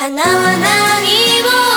花は何を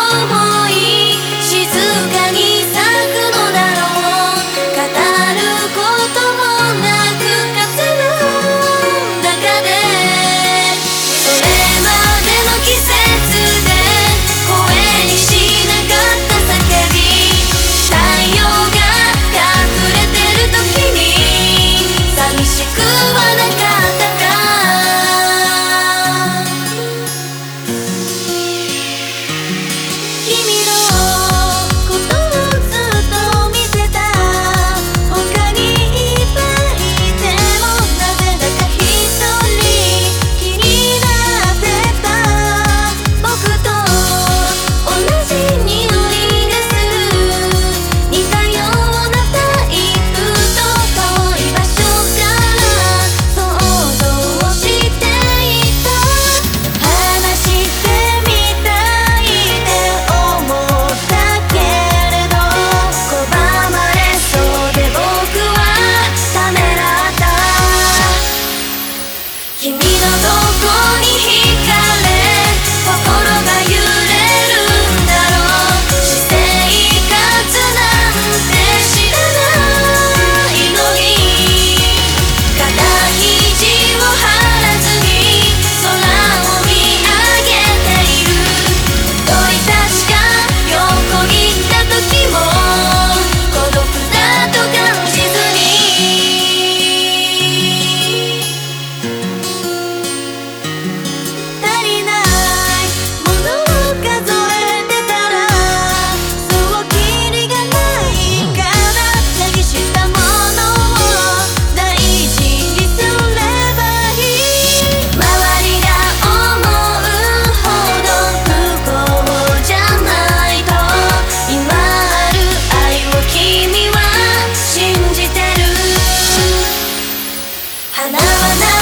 望むこと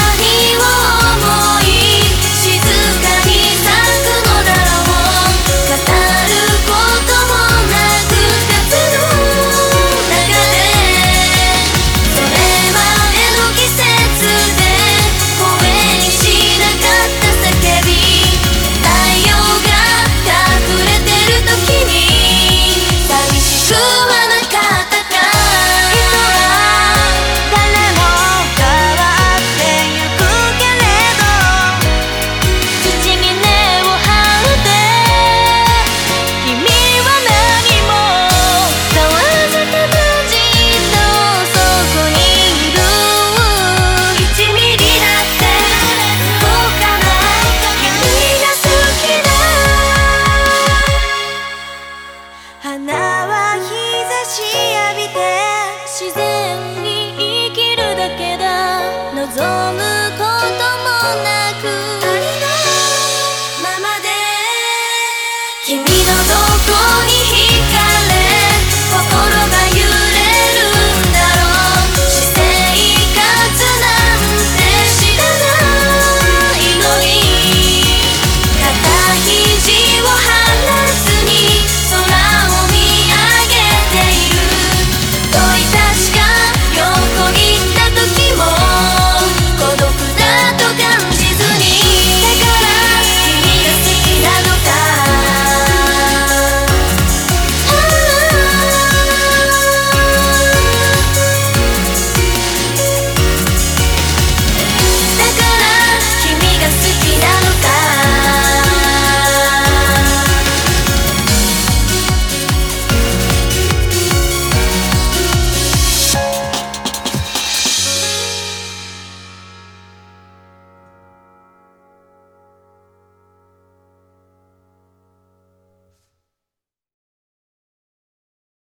君のどこに惹かれ